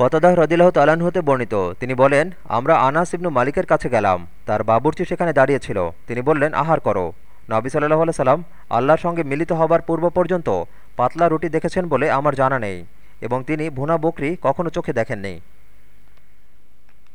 কতদাহ রদিল্লাহ তালান হতে বর্ণিত, তিনি বলেন, আমরা আনাস ইবনু মালিকের কাছে গেলাম, তার বাবুর্চি সেখানে দাঁড়িয়েছিল। তিনি বললেন, আহার করো। নবী সাল্লাহ সাল্লাম আল্লাহর সঙ্গে মিলিত হবার পূর্ব পর্যন্ত পাতলা রুটি দেখেছেন বলে আমার জানা নেই এবং তিনি ভুনা বকরি কখনো চোখে দেখেননি।